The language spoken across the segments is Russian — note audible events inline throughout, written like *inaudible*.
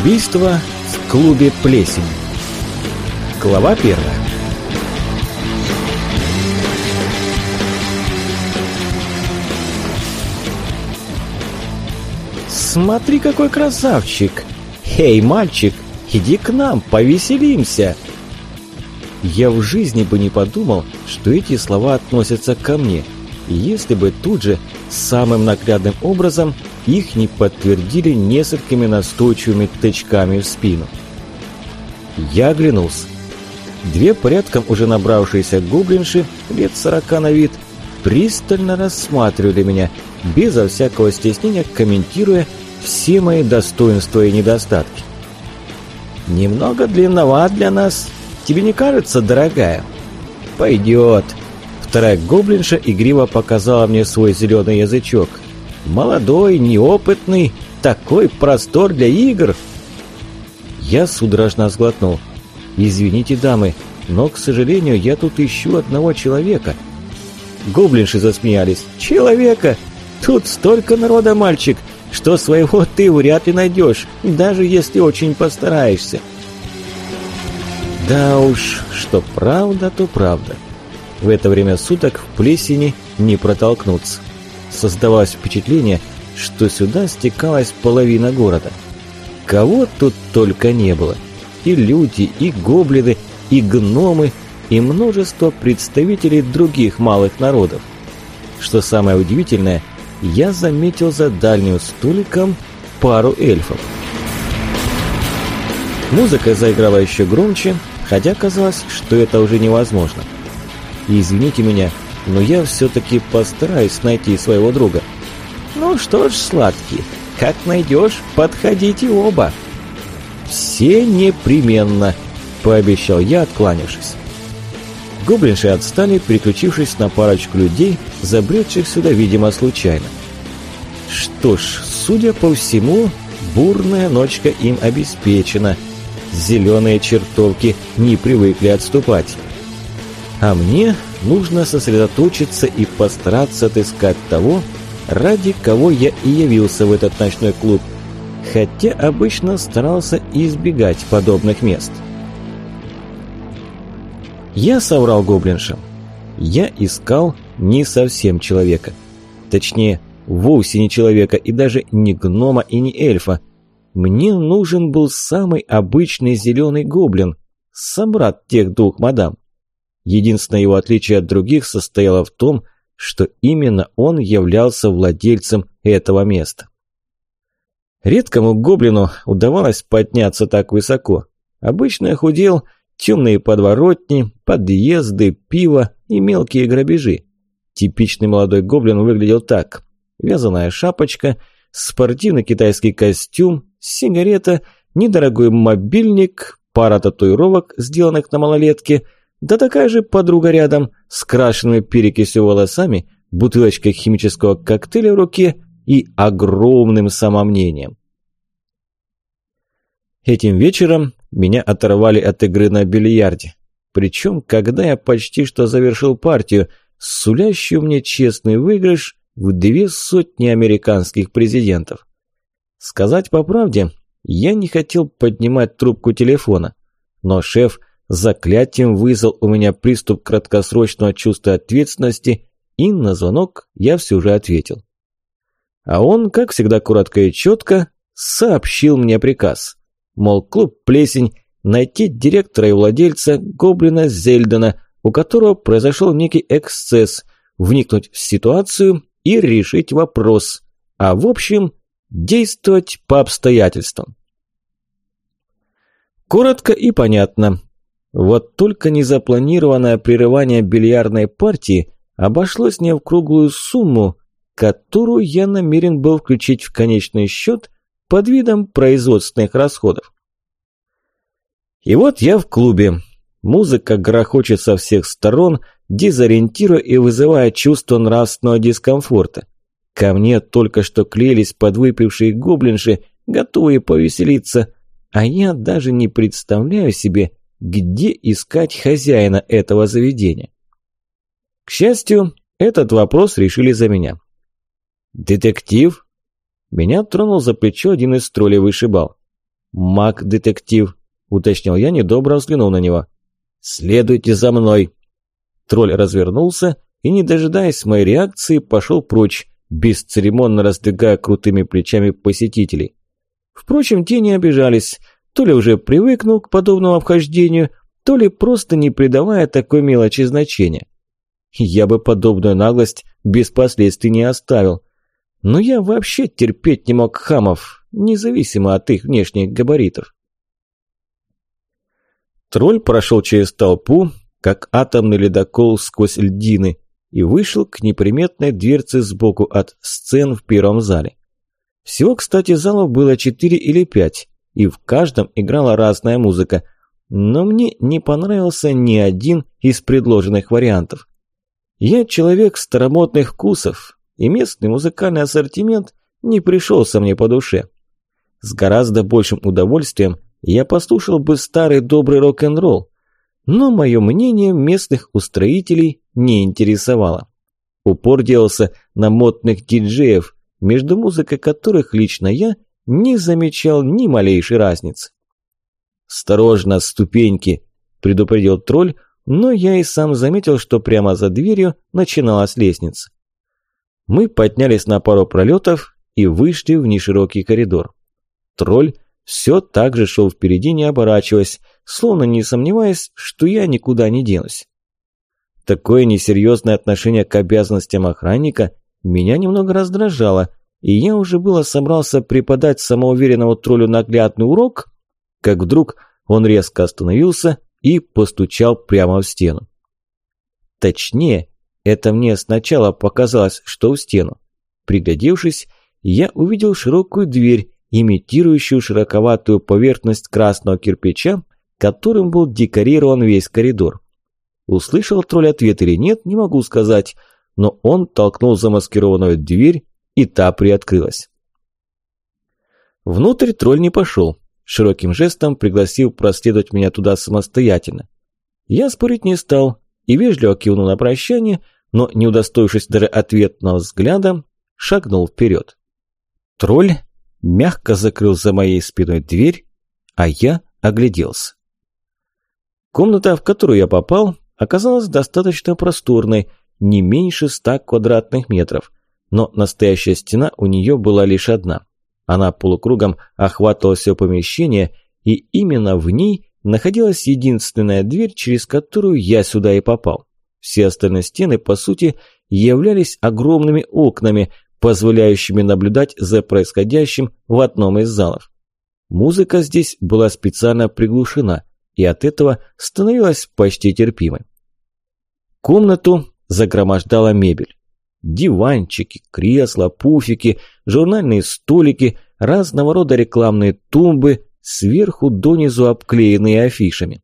Убийство в клубе «Плесень». Глава первая. «Смотри, какой красавчик! Эй, мальчик, иди к нам, повеселимся!» Я в жизни бы не подумал, что эти слова относятся ко мне, если бы тут же, самым наглядным образом, их не подтвердили несколькими настойчивыми тычками в спину. Я оглянулся. Две порядком уже набравшиеся гоблинши, лет сорока на вид, пристально рассматривали меня, безо всякого стеснения комментируя все мои достоинства и недостатки. «Немного длинноват для нас, тебе не кажется, дорогая?» «Пойдет». Вторая гоблинша игриво показала мне свой зеленый язычок – Молодой, неопытный, такой простор для игр. Я судорожно сглотнул. Извините, дамы, но, к сожалению, я тут ищу одного человека. Гоблинши засмеялись. Человека? Тут столько народа, мальчик, что своего *laughs* ты вряд ли найдешь, даже если очень постараешься. Да уж, что правда, то правда. В это время суток в плесени не протолкнуться. Создавалось впечатление, что сюда стекалась половина города. Кого тут только не было. И люди, и гоблины, и гномы, и множество представителей других малых народов. Что самое удивительное, я заметил за дальним столиком пару эльфов. Музыка заиграла еще громче, хотя казалось, что это уже невозможно. Извините меня, но я все-таки постараюсь найти своего друга. Ну что ж, сладкий, как найдешь, подходите оба. Все непременно, пообещал я, откланившись. Гоблинши отстали, переключившись на парочку людей, забредших сюда, видимо, случайно. Что ж, судя по всему, бурная ночка им обеспечена. Зеленые чертовки не привыкли отступать. А мне нужно сосредоточиться и постараться отыскать того, ради кого я и явился в этот ночной клуб, хотя обычно старался избегать подобных мест. Я соврал гоблиншам. Я искал не совсем человека. Точнее, вовсе не человека и даже не гнома и не эльфа. Мне нужен был самый обычный зеленый гоблин, собрат тех двух мадам. Единственное его отличие от других состояло в том, что именно он являлся владельцем этого места. Редкому гоблину удавалось подняться так высоко. Обычно худел темные подворотни, подъезды, пиво и мелкие грабежи. Типичный молодой гоблин выглядел так. Вязаная шапочка, спортивный китайский костюм, сигарета, недорогой мобильник, пара татуировок, сделанных на малолетке – да такая же подруга рядом, с крашенными перекисью волосами, бутылочкой химического коктейля в руке и огромным самомнением. Этим вечером меня оторвали от игры на бильярде. Причем, когда я почти что завершил партию, сулящую мне честный выигрыш в две сотни американских президентов. Сказать по правде, я не хотел поднимать трубку телефона, но шеф – Заклятием вызвал у меня приступ краткосрочного чувства ответственности, и на звонок я все же ответил. А он, как всегда коротко и четко, сообщил мне приказ. Мол, клуб «Плесень» найти директора и владельца Гоблина Зельдена, у которого произошел некий эксцесс, вникнуть в ситуацию и решить вопрос, а в общем, действовать по обстоятельствам. Коротко и понятно. Вот только незапланированное прерывание бильярдной партии обошлось мне в круглую сумму, которую я намерен был включить в конечный счет под видом производственных расходов. И вот я в клубе. Музыка грохочет со всех сторон, дезориентируя и вызывая чувство нравственного дискомфорта. Ко мне только что клеились подвыпившие гоблинши, готовые повеселиться, а я даже не представляю себе, где искать хозяина этого заведения. К счастью, этот вопрос решили за меня. «Детектив?» Меня тронул за плечо один из троллей вышибал. «Маг-детектив», – уточнил я, недобро взглянул на него. «Следуйте за мной!» Тролль развернулся и, не дожидаясь моей реакции, пошел прочь, бесцеремонно раздвигая крутыми плечами посетителей. Впрочем, те не обижались, то ли уже привыкнул к подобному обхождению, то ли просто не придавая такой мелочи значения. Я бы подобную наглость без последствий не оставил. Но я вообще терпеть не мог хамов, независимо от их внешних габаритов. Тролль прошел через толпу, как атомный ледокол сквозь льдины, и вышел к неприметной дверце сбоку от сцен в первом зале. Всего, кстати, залов было четыре или пять, и в каждом играла разная музыка, но мне не понравился ни один из предложенных вариантов. Я человек старомодных вкусов, и местный музыкальный ассортимент не пришелся мне по душе. С гораздо большим удовольствием я послушал бы старый добрый рок-н-ролл, но мое мнение местных устроителей не интересовало. Упор делался на модных диджеев, между музыкой которых лично я не замечал ни малейшей разницы. «Осторожно, ступеньки!» – предупредил тролль, но я и сам заметил, что прямо за дверью начиналась лестница. Мы поднялись на пару пролетов и вышли в неширокий коридор. Тролль все так же шел впереди, не оборачиваясь, словно не сомневаясь, что я никуда не денусь. Такое несерьезное отношение к обязанностям охранника меня немного раздражало, и я уже было собрался преподать самоуверенному троллю наглядный урок, как вдруг он резко остановился и постучал прямо в стену. Точнее, это мне сначала показалось, что в стену. Приглядевшись, я увидел широкую дверь, имитирующую широковатую поверхность красного кирпича, которым был декорирован весь коридор. Услышал тролль ответ или нет, не могу сказать, но он толкнул замаскированную дверь, и та приоткрылась. Внутрь тролль не пошел, широким жестом пригласив проследовать меня туда самостоятельно. Я спорить не стал и вежливо кивнул на прощание, но, не удостоившись даже ответного взгляда, шагнул вперед. Тролль мягко закрыл за моей спиной дверь, а я огляделся. Комната, в которую я попал, оказалась достаточно просторной, не меньше ста квадратных метров, но настоящая стена у нее была лишь одна. Она полукругом охватывала все помещение, и именно в ней находилась единственная дверь, через которую я сюда и попал. Все остальные стены, по сути, являлись огромными окнами, позволяющими наблюдать за происходящим в одном из залов. Музыка здесь была специально приглушена, и от этого становилась почти терпимой. Комнату загромождала мебель. Диванчики, кресла, пуфики, журнальные столики, разного рода рекламные тумбы, сверху донизу обклеенные афишами.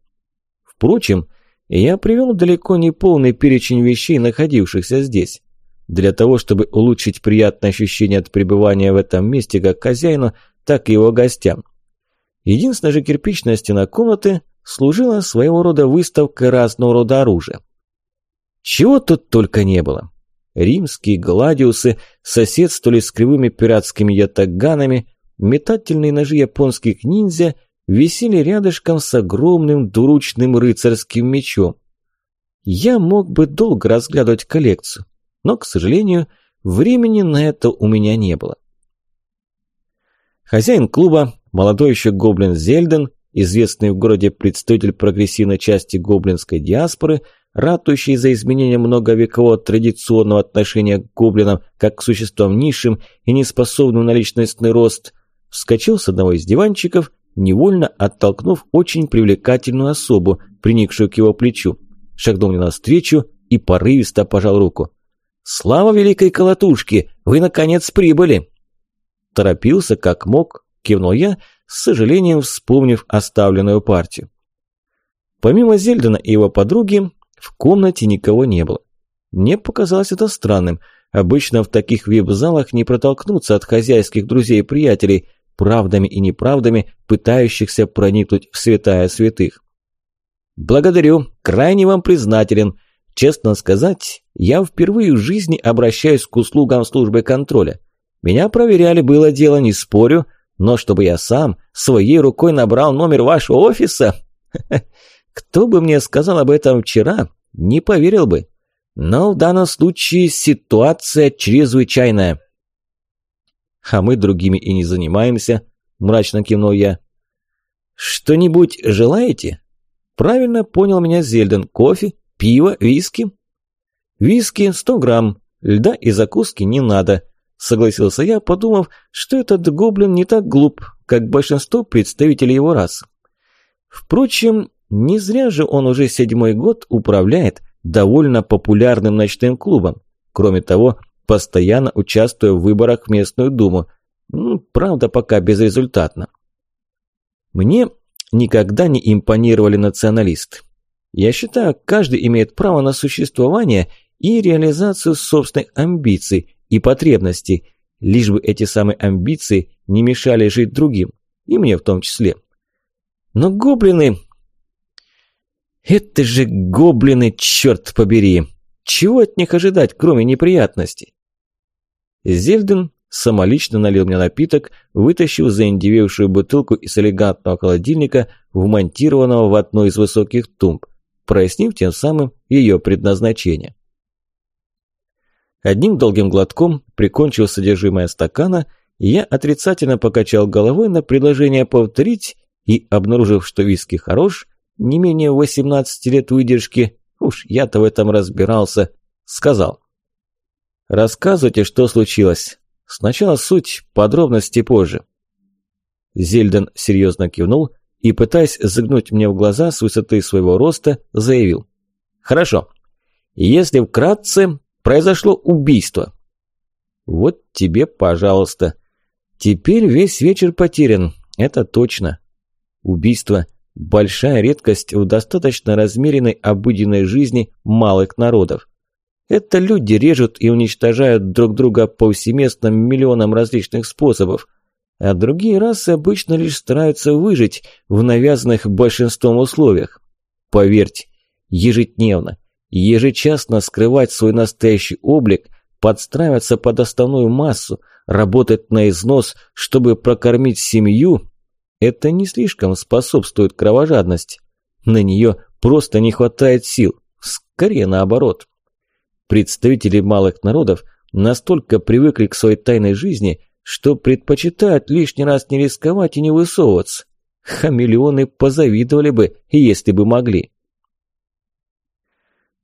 Впрочем, я привел далеко не полный перечень вещей, находившихся здесь. Для того, чтобы улучшить приятное ощущение от пребывания в этом месте как хозяину, так и его гостям. Единственная же кирпичная стена комнаты служила своего рода выставкой разного рода оружия. Чего тут только не было. Римские гладиусы соседствовали с кривыми пиратскими ятаганами, метательные ножи японских ниндзя висели рядышком с огромным двуручным рыцарским мечом. Я мог бы долго разглядывать коллекцию, но, к сожалению, времени на это у меня не было. Хозяин клуба, молодой еще гоблин Зельден, известный в городе представитель прогрессивной части гоблинской диаспоры, ратующий за изменение многовекового традиционного отношения к гоблинам как к существам низшим и неспособным на личностный рост, вскочил с одного из диванчиков, невольно оттолкнув очень привлекательную особу, приникшую к его плечу, шагнул мне навстречу и порывисто пожал руку. «Слава великой колотушке! Вы, наконец, прибыли!» Торопился, как мог, кивнул я, с сожалением вспомнив оставленную партию. Помимо Зельдена и его подруги, в комнате никого не было. Мне показалось это странным. Обычно в таких вип-залах не протолкнуться от хозяйских друзей и приятелей, правдами и неправдами, пытающихся проникнуть в святая святых. «Благодарю, крайне вам признателен. Честно сказать, я впервые в жизни обращаюсь к услугам службы контроля. Меня проверяли, было дело, не спорю, Но чтобы я сам своей рукой набрал номер вашего офиса? *laughs* Кто бы мне сказал об этом вчера, не поверил бы. Но в данном случае ситуация чрезвычайная. А мы другими и не занимаемся, мрачно кивнул я. Что-нибудь желаете? Правильно понял меня Зельден. Кофе, пиво, виски? Виски 100 грамм, льда и закуски не надо. Согласился я, подумав, что этот гоблин не так глуп, как большинство представителей его расы. Впрочем, не зря же он уже седьмой год управляет довольно популярным ночным клубом. Кроме того, постоянно участвуя в выборах в местную думу. Ну, правда, пока безрезультатно. Мне никогда не импонировали националисты. Я считаю, каждый имеет право на существование и реализацию собственных амбиций и потребностей, лишь бы эти самые амбиции не мешали жить другим, и мне в том числе. Но гоблины это же гоблины, черт побери! Чего от них ожидать, кроме неприятностей? Зельден самолично налил мне напиток, вытащил заиндевевшую бутылку из элегантного холодильника, вмонтированного в одну из высоких тумб, прояснив тем самым ее предназначение. Одним долгим глотком прикончил содержимое стакана, я отрицательно покачал головой на предложение повторить и, обнаружив, что виски хорош, не менее 18 лет выдержки, уж я-то в этом разбирался, сказал. «Рассказывайте, что случилось. Сначала суть, подробности позже». Зельден серьезно кивнул и, пытаясь загнуть мне в глаза с высоты своего роста, заявил. «Хорошо. Если вкратце, произошло убийство». «Вот тебе, пожалуйста. Теперь весь вечер потерян, это точно. Убийство Большая редкость в достаточно размеренной обыденной жизни малых народов. Это люди режут и уничтожают друг друга повсеместно миллионам различных способов, а другие расы обычно лишь стараются выжить в навязанных большинством условиях. Поверьте, ежедневно, ежечасно скрывать свой настоящий облик, подстраиваться под основную массу, работать на износ, чтобы прокормить семью это не слишком способствует кровожадности. На нее просто не хватает сил. Скорее наоборот. Представители малых народов настолько привыкли к своей тайной жизни, что предпочитают лишний раз не рисковать и не высовываться. Хамелеоны позавидовали бы, если бы могли.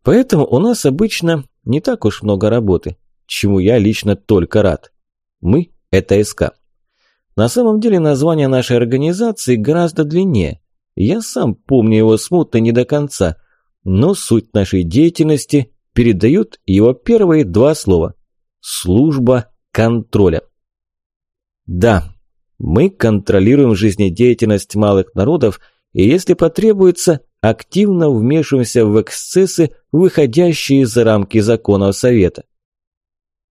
Поэтому у нас обычно не так уж много работы, чему я лично только рад. Мы – это СК. На самом деле название нашей организации гораздо длиннее. Я сам помню его смутно не до конца, но суть нашей деятельности передают его первые два слова. Служба контроля. Да, мы контролируем жизнедеятельность малых народов и, если потребуется, активно вмешиваемся в эксцессы, выходящие за рамки законов Совета.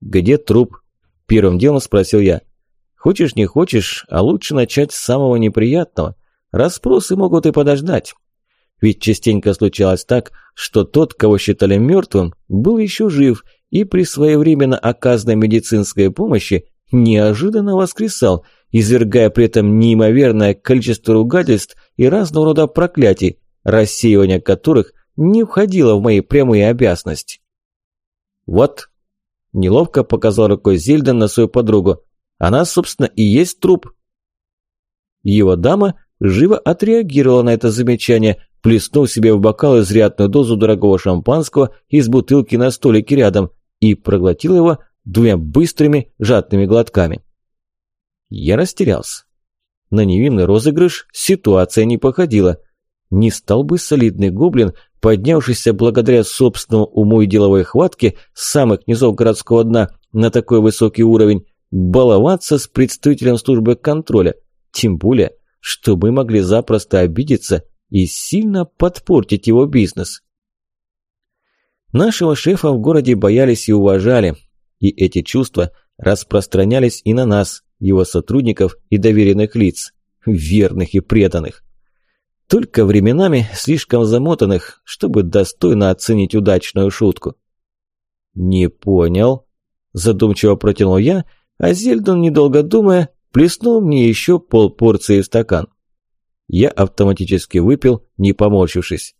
«Где труп?» – первым делом спросил я. Хочешь не хочешь, а лучше начать с самого неприятного. Распросы могут и подождать. Ведь частенько случалось так, что тот, кого считали мертвым, был еще жив и при своевременно оказанной медицинской помощи неожиданно воскресал, извергая при этом неимоверное количество ругательств и разного рода проклятий, рассеивание которых не входило в мои прямые обязанности. «Вот», – неловко показал рукой Зельден на свою подругу, она, собственно, и есть труп. Его дама живо отреагировала на это замечание, плеснув себе в бокал изрядную дозу дорогого шампанского из бутылки на столике рядом и проглотила его двумя быстрыми жадными глотками. Я растерялся. На невинный розыгрыш ситуация не походила. Не стал бы солидный гоблин, поднявшийся благодаря собственному уму и деловой хватке с самых низов городского дна на такой высокий уровень, баловаться с представителем службы контроля, тем более, что мы могли запросто обидеться и сильно подпортить его бизнес. Нашего шефа в городе боялись и уважали, и эти чувства распространялись и на нас, его сотрудников и доверенных лиц, верных и преданных. Только временами слишком замотанных, чтобы достойно оценить удачную шутку. «Не понял», – задумчиво протянул я – а Зельдон, недолго думая, плеснул мне еще полпорции в стакан. Я автоматически выпил, не поморщившись.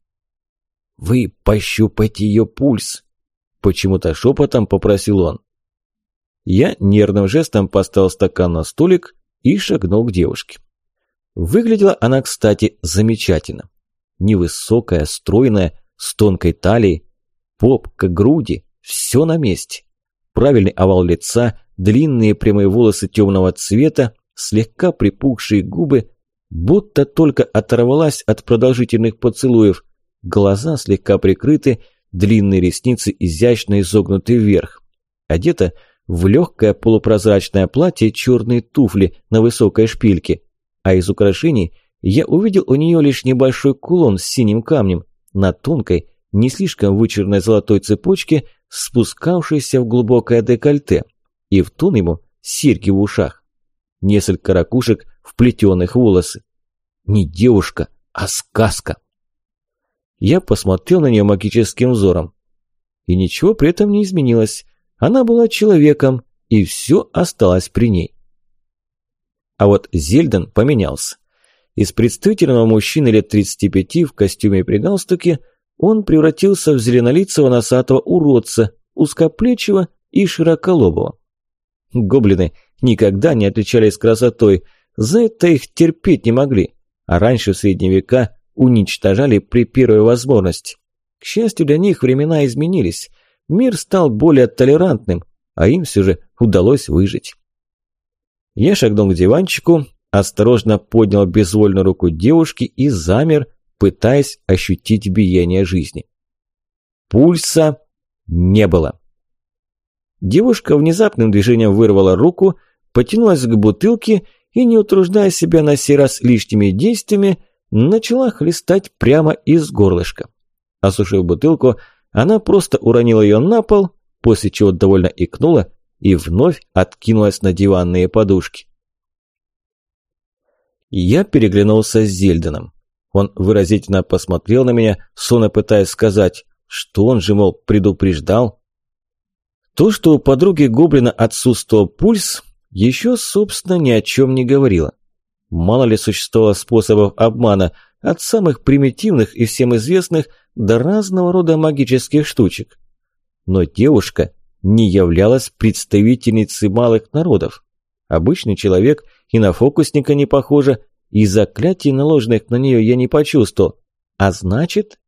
«Вы пощупайте ее пульс!» Почему-то шепотом попросил он. Я нервным жестом поставил стакан на столик и шагнул к девушке. Выглядела она, кстати, замечательно. Невысокая, стройная, с тонкой талией, попка, груди, все на месте. Правильный овал лица, длинные прямые волосы темного цвета, слегка припухшие губы, будто только оторвалась от продолжительных поцелуев, глаза слегка прикрыты, длинные ресницы изящно изогнуты вверх. Одета в легкое полупрозрачное платье черные туфли на высокой шпильке, а из украшений я увидел у нее лишь небольшой кулон с синим камнем на тонкой, не слишком вычурной золотой цепочке, спускавшейся в глубокое декольте, и в тон ему серьги в ушах. Несколько ракушек, вплетенных в волосы. Не девушка, а сказка. Я посмотрел на нее магическим взором. И ничего при этом не изменилось. Она была человеком, и все осталось при ней. А вот Зельден поменялся. Из представительного мужчины лет 35 в костюме при галстуке он превратился в зеленолицего носатого уродца, узкоплечего и широколобого. Гоблины никогда не отличались красотой, за это их терпеть не могли, а раньше в средние века уничтожали при первой возможности. К счастью для них времена изменились, мир стал более толерантным, а им все же удалось выжить. Я шагнул к диванчику, осторожно поднял безвольную руку девушки и замер, пытаясь ощутить биение жизни. Пульса не было. Девушка внезапным движением вырвала руку, потянулась к бутылке и, не утруждая себя на сей раз лишними действиями, начала хлестать прямо из горлышка. Осушив бутылку, она просто уронила ее на пол, после чего довольно икнула и вновь откинулась на диванные подушки. Я переглянулся с Зельденом. Он выразительно посмотрел на меня, сонно пытаясь сказать, что он же, мол, предупреждал. То, что у подруги Гоблина отсутствовал пульс, еще, собственно, ни о чем не говорило. Мало ли существовало способов обмана, от самых примитивных и всем известных до разного рода магических штучек. Но девушка не являлась представительницей малых народов. Обычный человек и на фокусника не похожа, и заклятий, наложенных на нее, я не почувствовал. А значит...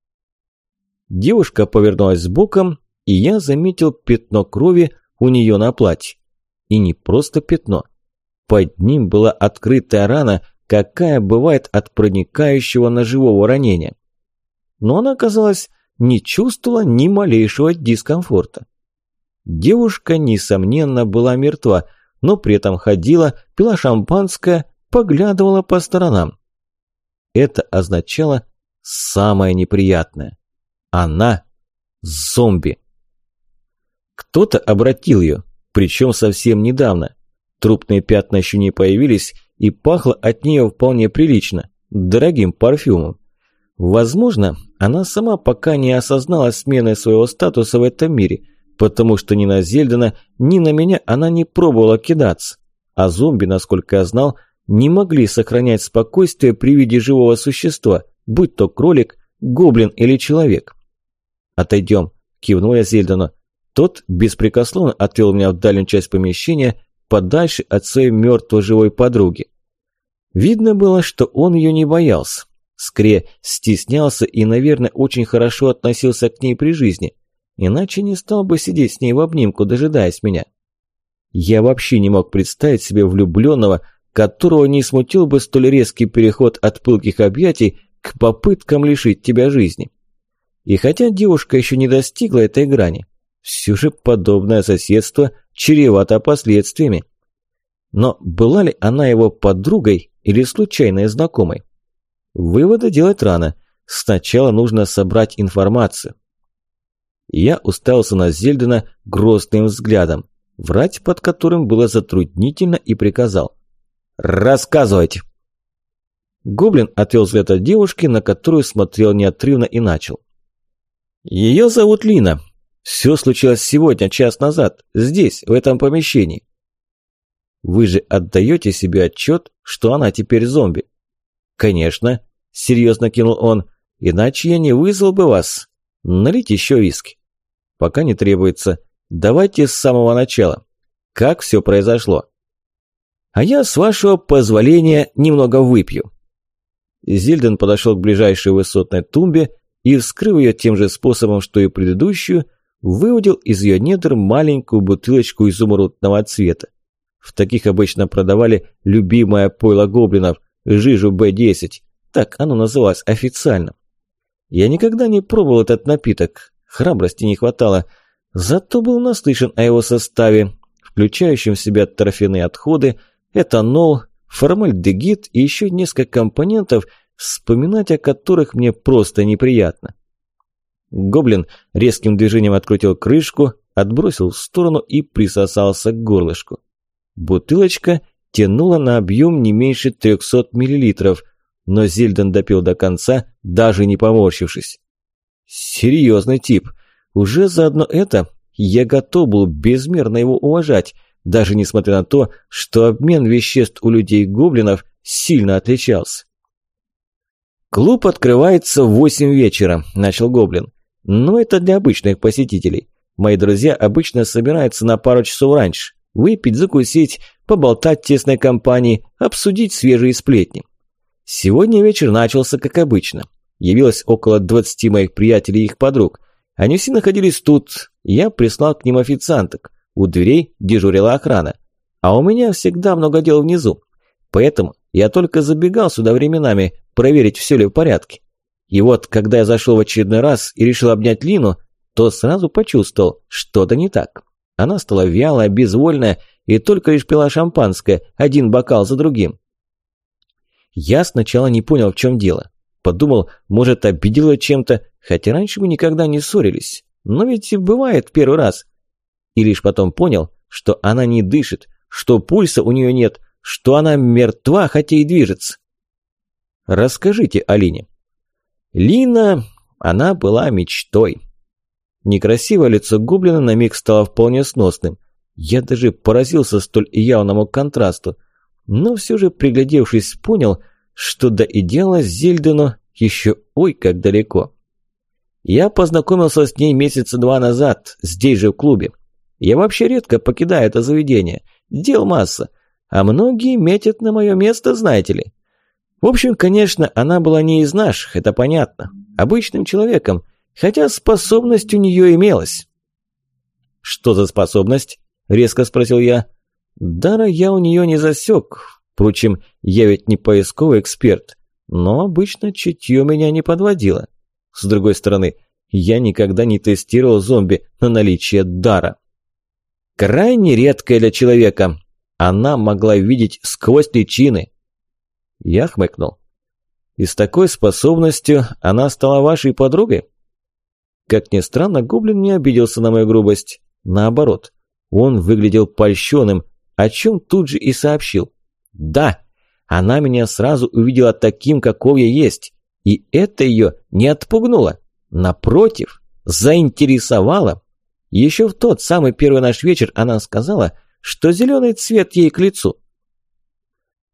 Девушка повернулась боком, и я заметил пятно крови у нее на платье. И не просто пятно. Под ним была открытая рана, какая бывает от проникающего ножевого ранения. Но она, казалось, не чувствовала ни малейшего дискомфорта. Девушка, несомненно, была мертва, но при этом ходила, пила шампанское, поглядывала по сторонам. Это означало самое неприятное. Она зомби. Кто-то обратил ее, причем совсем недавно. Трупные пятна еще не появились, и пахло от нее вполне прилично, дорогим парфюмом. Возможно, она сама пока не осознала смены своего статуса в этом мире, потому что ни на Зельдена, ни на меня она не пробовала кидаться. А зомби, насколько я знал, не могли сохранять спокойствие при виде живого существа, будь то кролик, гоблин или человек. «Отойдем», – кивнул я Зельдену. Тот беспрекословно отвел меня в дальнюю часть помещения, подальше от своей мертвой живой подруги. Видно было, что он ее не боялся. Скорее, стеснялся и, наверное, очень хорошо относился к ней при жизни. Иначе не стал бы сидеть с ней в обнимку, дожидаясь меня. Я вообще не мог представить себе влюбленного, которого не смутил бы столь резкий переход от пылких объятий к попыткам лишить тебя жизни. И хотя девушка еще не достигла этой грани, все же подобное соседство чревато последствиями. Но была ли она его подругой или случайной знакомой? Выводы делать рано. Сначала нужно собрать информацию. Я уставился на Зельдена грозным взглядом, врать под которым было затруднительно и приказал. «Рассказывайте!» Гоблин отвел взгляд от девушки, на которую смотрел неотрывно и начал. «Ее зовут Лина. Все случилось сегодня, час назад, здесь, в этом помещении. Вы же отдаете себе отчет, что она теперь зомби? Конечно, серьезно кинул он, иначе я не вызвал бы вас. Налить еще виски. Пока не требуется. Давайте с самого начала. Как все произошло? А я, с вашего позволения, немного выпью. Зильден подошел к ближайшей высотной тумбе и, вскрыв ее тем же способом, что и предыдущую, выудил из ее недр маленькую бутылочку изумрудного цвета. В таких обычно продавали любимое пойло гоблинов, жижу Б-10. Так оно называлось официально. Я никогда не пробовал этот напиток, храбрости не хватало, зато был наслышан о его составе, включающем в себя торфяные отходы, этанол, формальдегид и еще несколько компонентов, вспоминать о которых мне просто неприятно. Гоблин резким движением открутил крышку, отбросил в сторону и присосался к горлышку. Бутылочка тянула на объем не меньше 300 мл, но Зельден допил до конца, даже не поморщившись. Серьезный тип. Уже заодно это я готов был безмерно его уважать, даже несмотря на то, что обмен веществ у людей-гоблинов сильно отличался. «Клуб открывается в восемь вечера», – начал Гоблин. «Но это для обычных посетителей. Мои друзья обычно собираются на пару часов раньше. Выпить, закусить, поболтать в тесной компании, обсудить свежие сплетни. Сегодня вечер начался как обычно. Явилось около 20 моих приятелей и их подруг. Они все находились тут. Я прислал к ним официанток. У дверей дежурила охрана. А у меня всегда много дел внизу. Поэтому я только забегал сюда временами, проверить, все ли в порядке. И вот, когда я зашел в очередной раз и решил обнять Лину, то сразу почувствовал, что-то не так. Она стала вялая, безвольная и только лишь пила шампанское, один бокал за другим. Я сначала не понял, в чем дело. Подумал, может, обидела чем-то, хотя раньше мы никогда не ссорились. Но ведь бывает первый раз. И лишь потом понял, что она не дышит, что пульса у нее нет, что она мертва, хотя и движется. Расскажите Алине. Лина, она была мечтой. Некрасивое лицо гоблина на миг стало вполне сносным. Я даже поразился столь явному контрасту, но все же, приглядевшись, понял, что до идеала Зельдену еще ой как далеко. Я познакомился с ней месяца два назад, здесь же в клубе. Я вообще редко покидаю это заведение, дел масса, а многие метят на мое место, знаете ли. В общем, конечно, она была не из наших, это понятно, обычным человеком, хотя способность у нее имелась. «Что за способность?» – резко спросил я. Дара я у нее не засек. Впрочем, я ведь не поисковый эксперт, но обычно чутье меня не подводило. С другой стороны, я никогда не тестировал зомби на наличие дара. Крайне редкая для человека. Она могла видеть сквозь личины. Я хмыкнул. И с такой способностью она стала вашей подругой? Как ни странно, гоблин не обиделся на мою грубость. Наоборот, он выглядел польщенным, о чем тут же и сообщил. «Да, она меня сразу увидела таким, каков я есть, и это ее не отпугнуло. Напротив, заинтересовало. Еще в тот самый первый наш вечер она сказала, что зеленый цвет ей к лицу».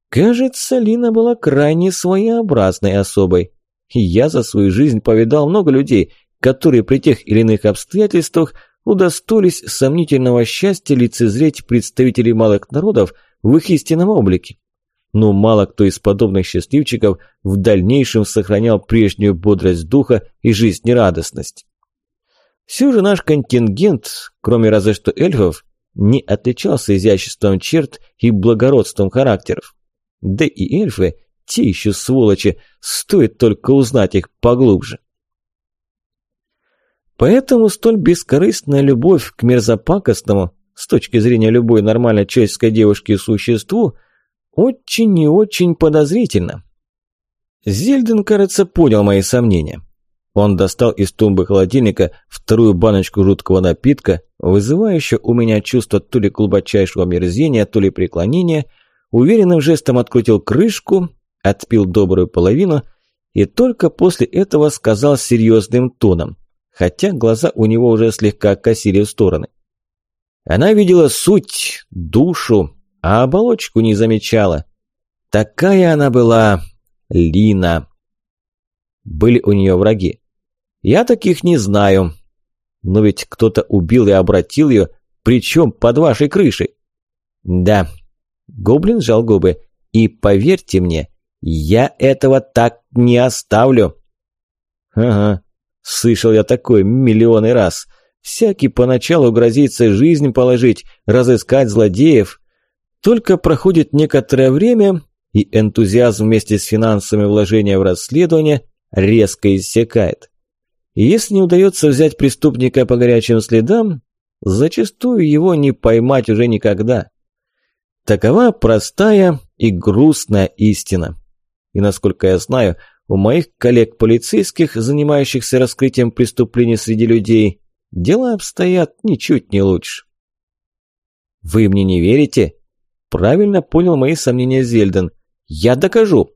Кажется, Лина была крайне своеобразной особой. Я за свою жизнь повидал много людей – которые при тех или иных обстоятельствах удостоились сомнительного счастья лицезреть представителей малых народов в их истинном облике. Но мало кто из подобных счастливчиков в дальнейшем сохранял прежнюю бодрость духа и жизнерадостность. Все же наш контингент, кроме разве что эльфов, не отличался изяществом черт и благородством характеров. Да и эльфы, те еще сволочи, стоит только узнать их поглубже. Поэтому столь бескорыстная любовь к мерзопакостному, с точки зрения любой нормальной человеческой девушки существу, очень и очень подозрительна. Зельден, кажется, понял мои сомнения. Он достал из тумбы холодильника вторую баночку жуткого напитка, вызывающего у меня чувство то ли глубочайшего мерзения, то ли преклонения, уверенным жестом открутил крышку, отпил добрую половину и только после этого сказал серьезным тоном – хотя глаза у него уже слегка косили в стороны. Она видела суть, душу, а оболочку не замечала. Такая она была, Лина. Были у нее враги. Я таких не знаю. Но ведь кто-то убил и обратил ее, причем под вашей крышей. Да. Гоблин сжал губы. И поверьте мне, я этого так не оставлю. Ага, слышал я такое миллионы раз. Всякий поначалу грозится жизнь положить, разыскать злодеев. Только проходит некоторое время, и энтузиазм вместе с финансовыми вложениями в расследование резко иссякает. Если не удается взять преступника по горячим следам, зачастую его не поймать уже никогда. Такова простая и грустная истина. И насколько я знаю, у моих коллег-полицейских, занимающихся раскрытием преступлений среди людей, дела обстоят ничуть не лучше. «Вы мне не верите?» Правильно понял мои сомнения Зельден. «Я докажу.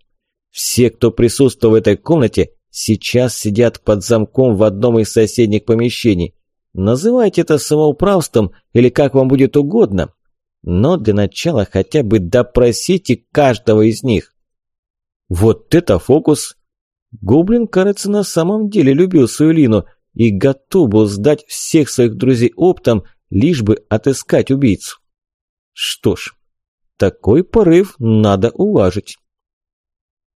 Все, кто присутствовал в этой комнате, сейчас сидят под замком в одном из соседних помещений. Называйте это самоуправством или как вам будет угодно. Но для начала хотя бы допросите каждого из них. Вот это фокус! Гоблин, кажется, на самом деле любил свою Лину и готов был сдать всех своих друзей оптом, лишь бы отыскать убийцу. Что ж, такой порыв надо уважить.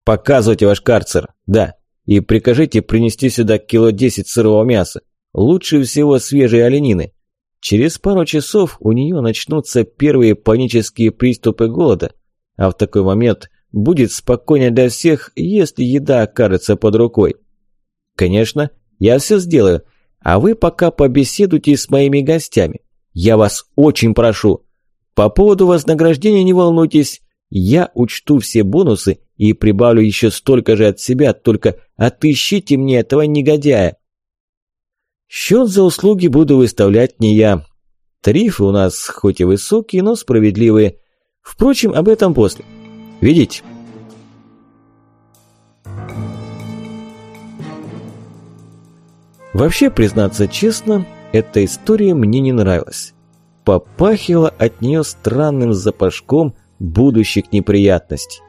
«Показывайте ваш карцер, да, и прикажите принести сюда кило десять сырого мяса, лучше всего свежей оленины. Через пару часов у нее начнутся первые панические приступы голода, а в такой момент будет спокойнее для всех, если еда окажется под рукой. Конечно, я все сделаю, а вы пока побеседуйте с моими гостями. Я вас очень прошу. По поводу вознаграждения не волнуйтесь, я учту все бонусы и прибавлю еще столько же от себя, только отыщите мне этого негодяя. Счет за услуги буду выставлять не я. Тарифы у нас хоть и высокие, но справедливые. Впрочем, об этом после. Видите? Вообще, признаться честно, эта история мне не нравилась. Попахивала от нее странным запашком будущих неприятностей.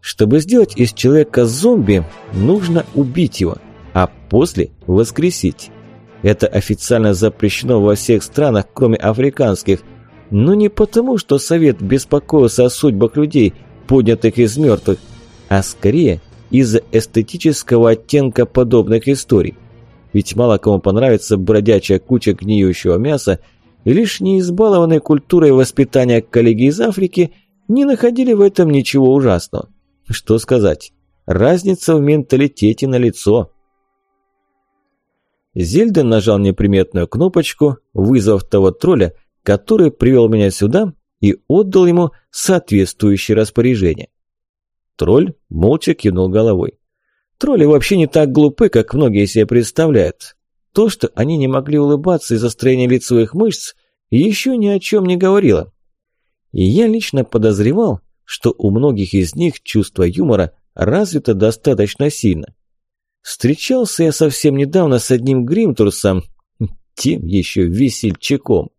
Чтобы сделать из человека зомби, нужно убить его, а после воскресить. Это официально запрещено во всех странах, кроме африканских, но не потому, что Совет беспокоился о судьбах людей, поднятых из мертвых, а скорее из-за эстетического оттенка подобных историй. Ведь мало кому понравится бродячая куча гниющего мяса, и лишь неизбалованные культурой воспитания коллеги из Африки не находили в этом ничего ужасного. Что сказать, разница в менталитете налицо. Зельден нажал неприметную кнопочку, вызвав того тролля, который привел меня сюда и отдал ему соответствующее распоряжение. Тролль молча кивнул головой. Тролли вообще не так глупы, как многие себе представляют. То, что они не могли улыбаться из-за строения лицевых мышц, еще ни о чем не говорило. И я лично подозревал, что у многих из них чувство юмора развито достаточно сильно. Встречался я совсем недавно с одним Гримтурсом, тем еще весельчаком.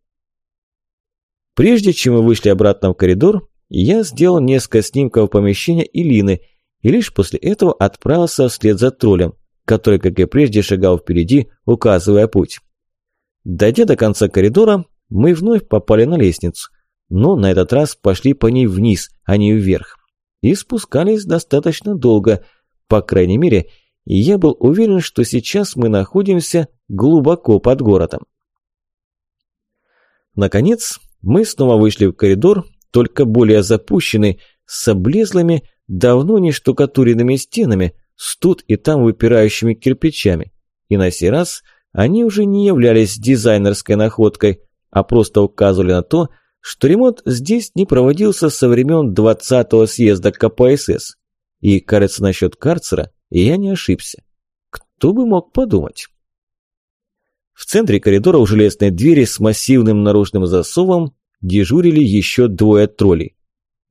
Прежде чем мы вышли обратно в коридор, я сделал несколько снимков помещения Илины и лишь после этого отправился вслед за троллем, который, как и прежде, шагал впереди, указывая путь. Дойдя до конца коридора, мы вновь попали на лестницу, но на этот раз пошли по ней вниз, а не вверх. И спускались достаточно долго, по крайней мере, я был уверен, что сейчас мы находимся глубоко под городом. Наконец, мы снова вышли в коридор, только более запущенный, с облезлыми, давно не штукатуренными стенами, с тут и там выпирающими кирпичами. И на сей раз они уже не являлись дизайнерской находкой, а просто указывали на то, что ремонт здесь не проводился со времен 20-го съезда КПСС. И, кажется, насчет карцера я не ошибся. Кто бы мог подумать? В центре коридора у железной двери с массивным наружным засовом дежурили еще двое троллей.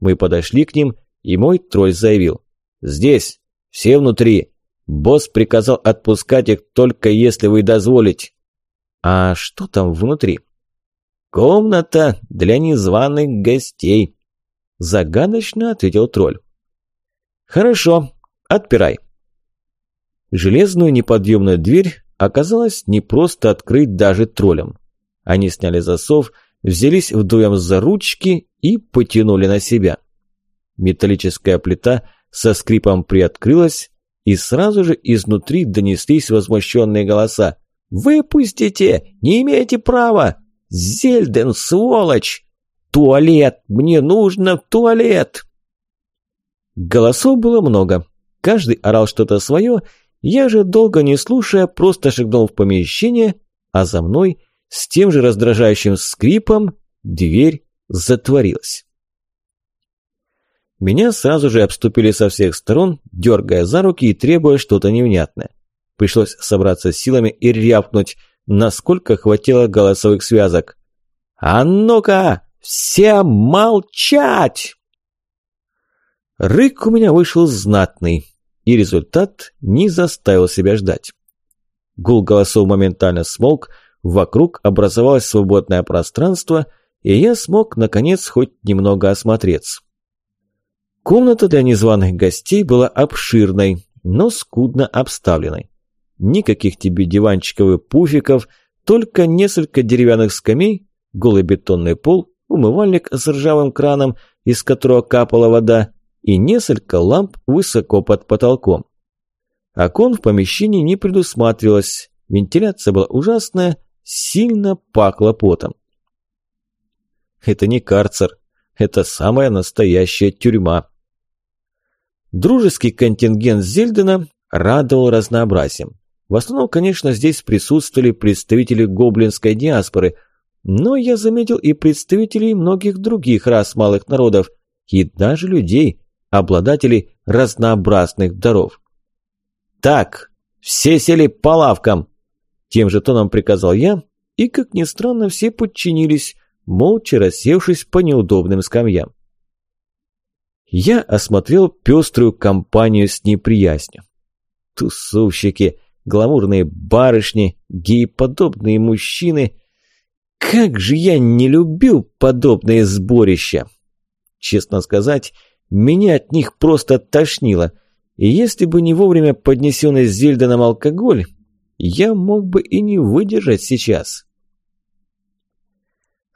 Мы подошли к ним, и мой тролль заявил. «Здесь, все внутри. Босс приказал отпускать их только если вы дозволите». «А что там внутри?» «Комната для незваных гостей», – загадочно ответил тролль. «Хорошо, отпирай». Железную неподъемную дверь оказалось не просто открыть даже троллям. Они сняли засов, взялись вдвоем за ручки и потянули на себя. Металлическая плита со скрипом приоткрылась, и сразу же изнутри донеслись возмущенные голоса. «Выпустите! Не имеете права! Зельден, сволочь! Туалет! Мне нужно в туалет!» Голосов было много. Каждый орал что-то свое, я же, долго не слушая, просто шагнул в помещение, а за мной, с тем же раздражающим скрипом, дверь затворилась. Меня сразу же обступили со всех сторон, дергая за руки и требуя что-то невнятное. Пришлось собраться с силами и рявкнуть, насколько хватило голосовых связок. «А ну-ка, все молчать!» Рык у меня вышел знатный, и результат не заставил себя ждать. Гул голосов моментально смолк, вокруг образовалось свободное пространство, и я смог, наконец, хоть немного осмотреться. Комната для незваных гостей была обширной, но скудно обставленной. Никаких тебе диванчиков и пуфиков, только несколько деревянных скамей, голый бетонный пол, умывальник с ржавым краном, из которого капала вода, и несколько ламп высоко под потолком. Окон в помещении не предусматривалось, вентиляция была ужасная, сильно пахло потом. Это не карцер, это самая настоящая тюрьма. Дружеский контингент Зельдена радовал разнообразием. В основном, конечно, здесь присутствовали представители гоблинской диаспоры, но я заметил и представителей многих других рас малых народов, и даже людей, обладателей разнообразных даров. «Так, все сели по лавкам!» Тем же тоном приказал я, и, как ни странно, все подчинились, молча рассевшись по неудобным скамьям. Я осмотрел пеструю компанию с неприязнью. Тусовщики, гламурные барышни, гееподобные мужчины. Как же я не любил подобные сборища! Честно сказать, меня от них просто тошнило. И если бы не вовремя поднесенный Зельденом алкоголь, я мог бы и не выдержать сейчас.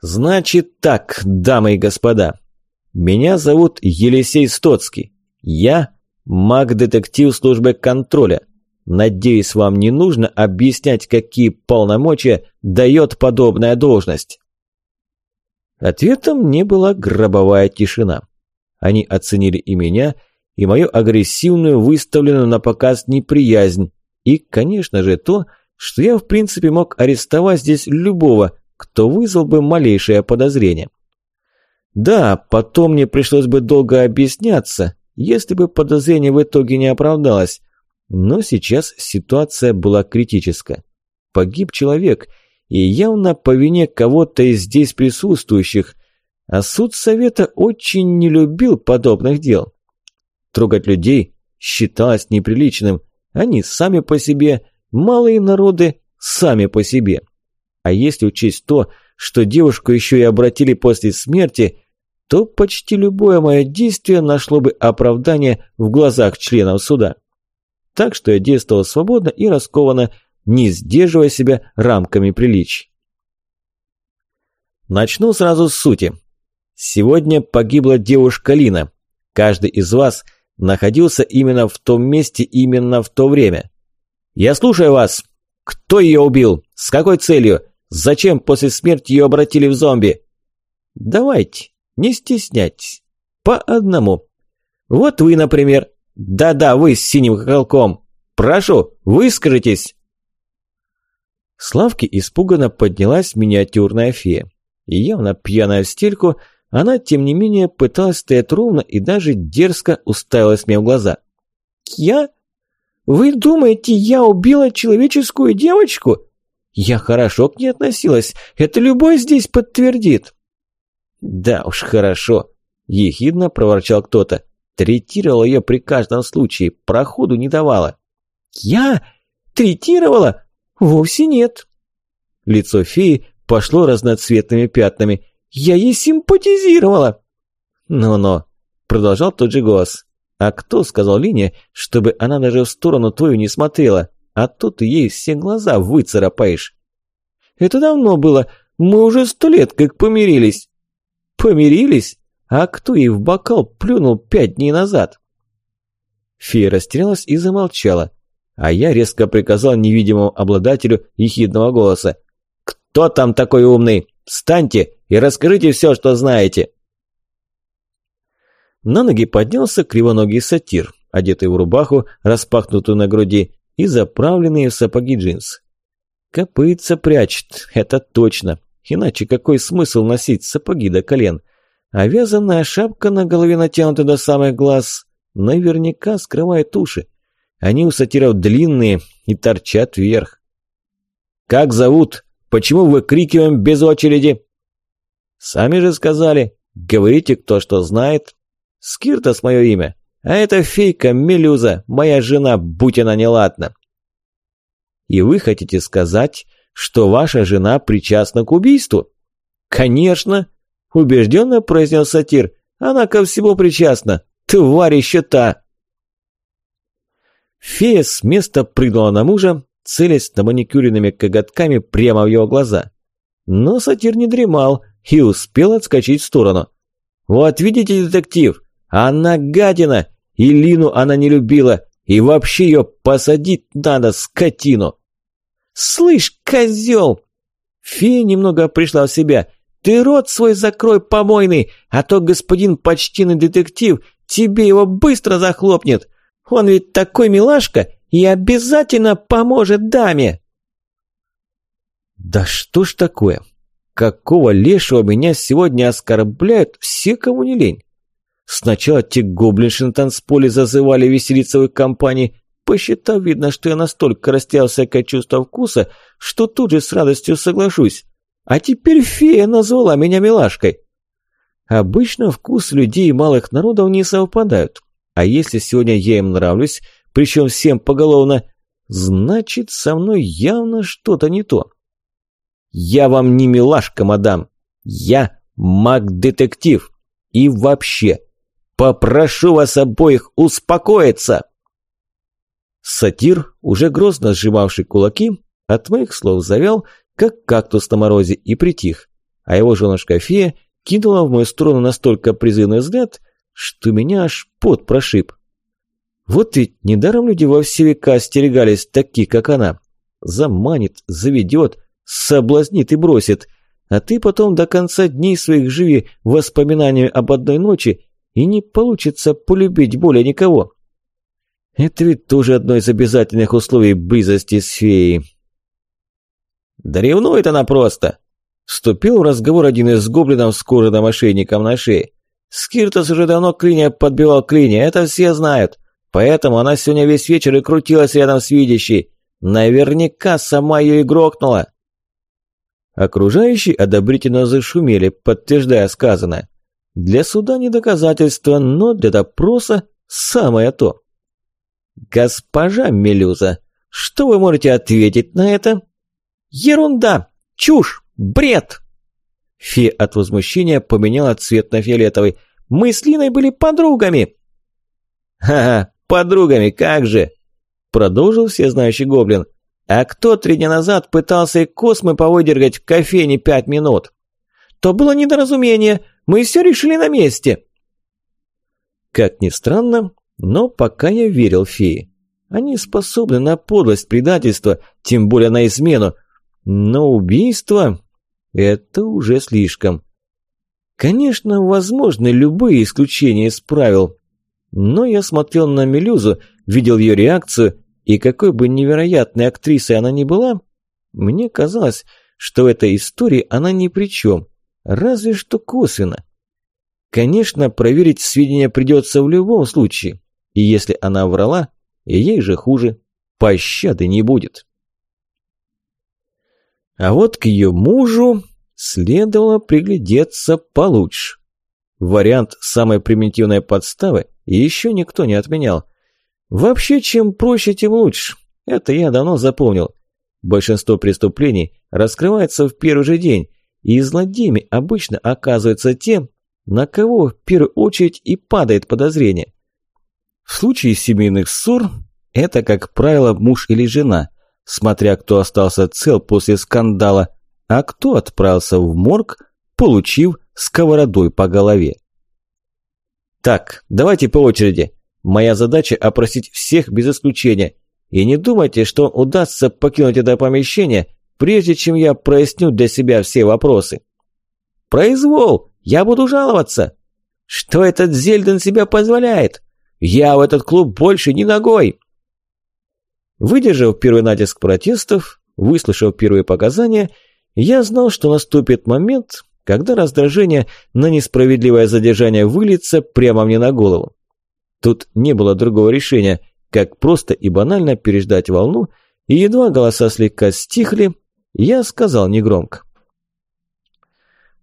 Значит так, дамы и господа. Меня зовут Елисей Стоцкий. Я маг-детектив службы контроля. Надеюсь, вам не нужно объяснять, какие полномочия дает подобная должность. Ответом не была гробовая тишина. Они оценили и меня, и мою агрессивную, выставленную на показ неприязнь, и, конечно же, то, что я в принципе мог арестовать здесь любого, кто вызвал бы малейшее подозрение. Да, потом мне пришлось бы долго объясняться, если бы подозрение в итоге не оправдалось, но сейчас ситуация была критическая. Погиб человек, и явно по вине кого-то из здесь присутствующих, а суд совета очень не любил подобных дел. Трогать людей считалось неприличным, они сами по себе, малые народы сами по себе. А если учесть то, что девушку еще и обратили после смерти, то почти любое мое действие нашло бы оправдание в глазах членов суда. Так что я действовал свободно и раскованно, не сдерживая себя рамками приличий. Начну сразу с сути. Сегодня погибла девушка Лина. Каждый из вас находился именно в том месте именно в то время. Я слушаю вас. Кто ее убил? С какой целью? Зачем после смерти ее обратили в зомби? Давайте, не стесняйтесь. По одному. Вот вы, например. Да-да, вы с синим колком. Прошу, выскажитесь. С лавки испуганно поднялась миниатюрная фея. Явно пьяная в стельку, она, тем не менее, пыталась стоять ровно и даже дерзко уставилась мне в глаза. «Я? Вы думаете, я убила человеческую девочку? Я хорошо к ней относилась, это любой здесь подтвердит». «Да уж, хорошо», – ехидно проворчал кто-то. Третировала ее при каждом случае, проходу не давала. «Я? Третировала? Вовсе нет». Лицо феи пошло разноцветными пятнами. Я ей симпатизировала. «Ну-ну», – продолжал тот же голос. «А кто сказал Лине, чтобы она даже в сторону твою не смотрела? А то ты ей все глаза выцарапаешь». «Это давно было. Мы уже сто лет как помирились». «Помирились? А кто ей в бокал плюнул пять дней назад?» Фея растерялась и замолчала, а я резко приказал невидимому обладателю ехидного голоса. «Кто там такой умный? Встаньте и расскажите все, что знаете!» На ноги поднялся кривоногий сатир, одетый в рубаху, распахнутую на груди, и заправленные в сапоги джинс. Копытца прячет, это точно. Иначе какой смысл носить сапоги до колен? А вязаная шапка на голове натянута до самых глаз наверняка скрывает уши. Они у сатиров длинные и торчат вверх. «Как зовут? Почему выкрикиваем без очереди?» «Сами же сказали. Говорите, кто что знает. Скиртос мое имя. А это фейка Мелюза, моя жена, будь она неладна». «И вы хотите сказать, что ваша жена причастна к убийству?» «Конечно!» – убежденно произнес сатир. «Она ко всему причастна. Тварь еще та!» Фея с места прыгнула на мужа, целясь на маникюренными коготками прямо в его глаза. Но сатир не дремал и успел отскочить в сторону. «Вот видите, детектив, она гадина, и Лину она не любила, и вообще ее посадить надо, скотину!» «Слышь, козел!» Фея немного пришла в себя. «Ты рот свой закрой, помойный, а то господин почтенный детектив тебе его быстро захлопнет!» Он ведь такой милашка и обязательно поможет даме!» «Да что ж такое? Какого лешего меня сегодня оскорбляют все, кому не лень? Сначала те гоблинши на танцполе зазывали веселиться в их компании, посчитав, видно, что я настолько растерял всякое чувство вкуса, что тут же с радостью соглашусь. А теперь фея назвала меня милашкой. Обычно вкус людей малых народов не совпадают. А если сегодня я им нравлюсь, причем всем поголовно, значит, со мной явно что-то не то. Я вам не милашка, мадам. Я маг-детектив. И вообще, попрошу вас обоих успокоиться. Сатир, уже грозно сжимавший кулаки, от моих слов завял, как кактус на морозе, и притих, а его женушка фея кинула в мою сторону настолько призывный взгляд, что меня аж пот прошиб. Вот ведь недаром люди во все века остерегались такие, как она. Заманит, заведет, соблазнит и бросит. А ты потом до конца дней своих живи воспоминаниями об одной ночи, и не получится полюбить более никого. Это ведь тоже одно из обязательных условий близости с феей. «Да ревнует она просто!» Вступил в разговор один из гоблинов с кожаным ошейником на шее. Скиртос уже давно клинья подбивал клинья, это все знают. Поэтому она сегодня весь вечер и крутилась рядом с видящей. Наверняка сама ее и грохнула. Окружающие одобрительно зашумели, подтверждая сказанное. Для суда не доказательство, но для допроса самое то. «Госпожа Мелюза, что вы можете ответить на это?» «Ерунда! Чушь! Бред!» Фе от возмущения поменяла цвет на фиолетовый. «Мы с Линой были подругами!» «Ха-ха, подругами, как же!» Продолжил всезнающий гоблин. «А кто три дня назад пытался и космы повыдергать в кофейне пять минут?» «То было недоразумение, мы все решили на месте!» Как ни странно, но пока я верил фее. Они способны на подлость, предательство, тем более на измену. Но убийство это уже слишком. Конечно, возможны любые исключения из правил. Но я смотрел на Мелюзу, видел ее реакцию, и какой бы невероятной актрисой она ни была, мне казалось, что в этой истории она ни при чем, разве что косвенно. Конечно, проверить сведения придется в любом случае, и если она врала, ей же хуже, пощады не будет. А вот к ее мужу следовало приглядеться получше. Вариант самой примитивной подставы еще никто не отменял. Вообще, чем проще, тем лучше. Это я давно запомнил. Большинство преступлений раскрывается в первый же день, и злодеями обычно оказываются те, на кого в первую очередь и падает подозрение. В случае семейных ссор это, как правило, муж или жена, смотря кто остался цел после скандала, а кто отправился в морг, получив сковородой по голове. Так, давайте по очереди. Моя задача опросить всех без исключения. И не думайте, что удастся покинуть это помещение, прежде чем я проясню для себя все вопросы. Произвол! Я буду жаловаться! Что этот Зельден себя позволяет? Я в этот клуб больше ни ногой!» Выдержав первый натиск протестов, выслушав первые показания, я знал, что наступит момент, когда раздражение на несправедливое задержание выльется прямо мне на голову. Тут не было другого решения, как просто и банально переждать волну, и едва голоса слегка стихли, я сказал негромко.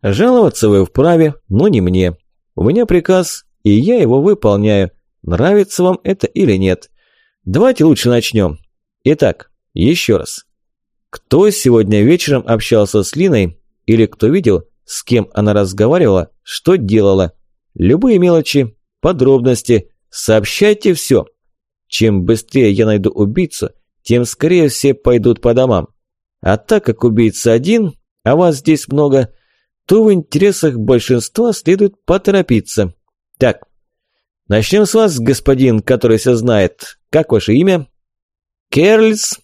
«Жаловаться вы вправе, но не мне. У меня приказ, и я его выполняю, нравится вам это или нет. Давайте лучше начнем. Итак, еще раз. Кто сегодня вечером общался с Линой или кто видел, с кем она разговаривала, что делала? Любые мелочи, подробности, сообщайте все. Чем быстрее я найду убийцу, тем скорее все пойдут по домам. А так как убийца один, а вас здесь много, то в интересах большинства следует поторопиться. Так, начнем с вас, господин, который все знает. Как ваше имя? Керльс.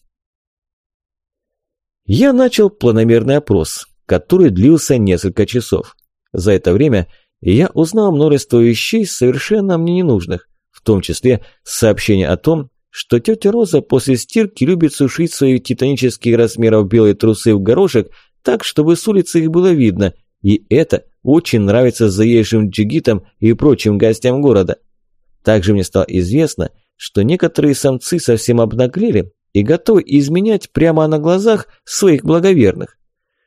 Я начал планомерный опрос, который длился несколько часов. За это время я узнал множество вещей, совершенно мне ненужных, в том числе сообщение о том, что тетя Роза после стирки любит сушить свои титанические размеров белые трусы в горошек так, чтобы с улицы их было видно, и это очень нравится заезжим джигитам и прочим гостям города. Также мне стало известно, что некоторые самцы совсем обнаглели и готовы изменять прямо на глазах своих благоверных,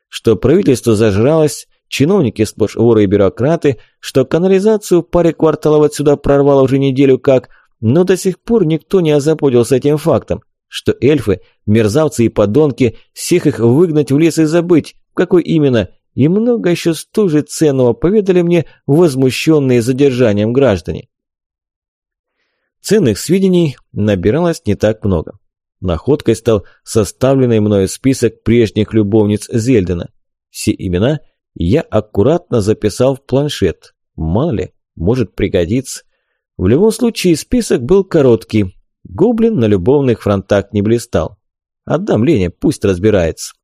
что правительство зажралось, чиновники сплошь воры и бюрократы, что канализацию в паре кварталов отсюда прорвало уже неделю как – но до сих пор никто не озаботился этим фактом, что эльфы, мерзавцы и подонки, всех их выгнать в лес и забыть, какой именно, и много еще столь ценного поведали мне возмущенные задержанием граждане. Ценных сведений набиралось не так много. Находкой стал составленный мною список прежних любовниц Зельдена. Все имена я аккуратно записал в планшет. Мало ли, может пригодиться. В любом случае список был короткий. Гоблин на любовных фронтах не блистал. Отдам Лене, пусть разбирается.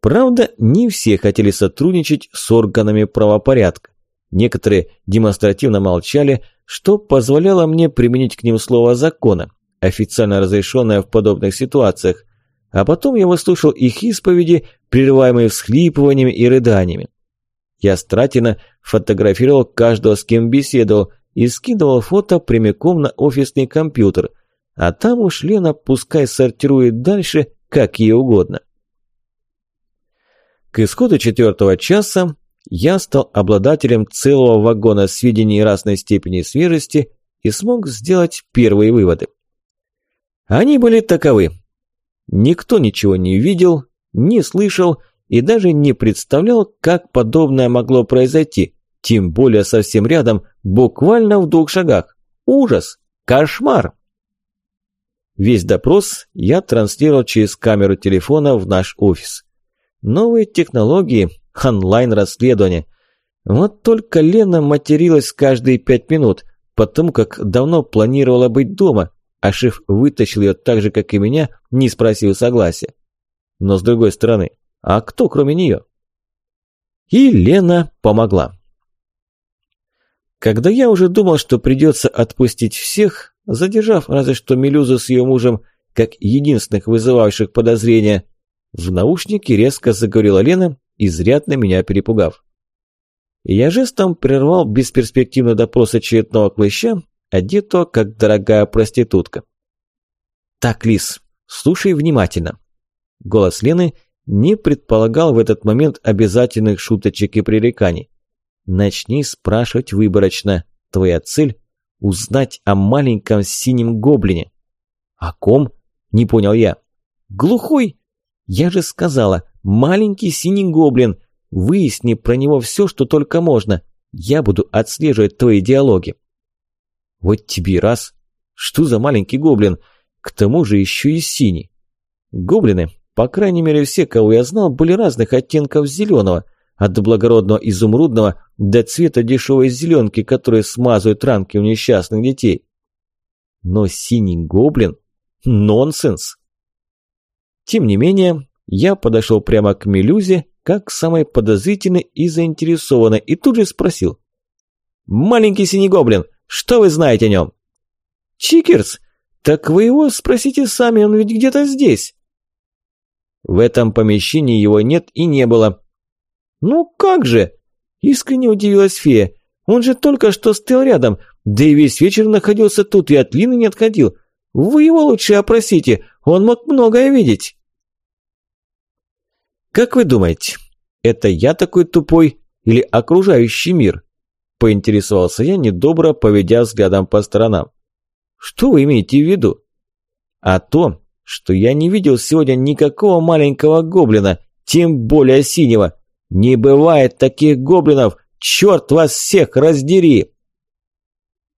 Правда, не все хотели сотрудничать с органами правопорядка. Некоторые демонстративно молчали, что позволяло мне применить к ним слово закона, официально разрешенное в подобных ситуациях. А потом я выслушал их исповеди, прерываемые всхлипываниями и рыданиями. Я старательно фотографировал каждого, с кем беседовал, и скидывал фото прямиком на офисный компьютер, а там уж Лена пускай сортирует дальше, как ей угодно. К исходу четвертого часа я стал обладателем целого вагона сведений разной степени свежести и смог сделать первые выводы. Они были таковы. Никто ничего не видел, не слышал и даже не представлял, как подобное могло произойти, тем более совсем рядом, буквально в двух шагах. Ужас! Кошмар! Весь допрос я транслировал через камеру телефона в наш офис. Новые технологии, онлайн-расследование. Вот только Лена материлась каждые пять минут, потому как давно планировала быть дома, а шеф вытащил ее так же, как и меня, не спросил согласия. Но с другой стороны, а кто кроме нее? И Лена помогла. Когда я уже думал, что придется отпустить всех, задержав разве что Мелюзу с ее мужем, как единственных вызывавших подозрения, в наушнике резко заговорила Лена, изрядно меня перепугав. Я жестом прервал бесперспективный допрос очередного клыща, одетого как дорогая проститутка. «Так, Лис, слушай внимательно». Голос Лены не предполагал в этот момент обязательных шуточек и пререканий. Начни спрашивать выборочно. Твоя цель – узнать о маленьком синем гоблине. О ком? Не понял я. Глухой? Я же сказала, маленький синий гоблин. Выясни про него все, что только можно. Я буду отслеживать твои диалоги. Вот тебе раз. Что за маленький гоблин? К тому же еще и синий. Гоблины, по крайней мере все, кого я знал, были разных оттенков зеленого, от благородного изумрудного до цвета дешевой зеленки, которые смазывают ранки у несчастных детей. Но синий гоблин – нонсенс. Тем не менее, я подошел прямо к Мелюзе, как самой подозрительной и заинтересованной, и тут же спросил. «Маленький синий гоблин, что вы знаете о нем?» «Чикерс? Так вы его спросите сами, он ведь где-то здесь». В этом помещении его нет и не было. «Ну как же?» – искренне удивилась фея. «Он же только что стоял рядом, да и весь вечер находился тут и от Лины не отходил. Вы его лучше опросите, он мог многое видеть». «Как вы думаете, это я такой тупой или окружающий мир?» – поинтересовался я, недобро поведя взглядом по сторонам. «Что вы имеете в виду?» «А то, что я не видел сегодня никакого маленького гоблина, тем более синего. Не бывает таких гоблинов, черт вас всех раздери!»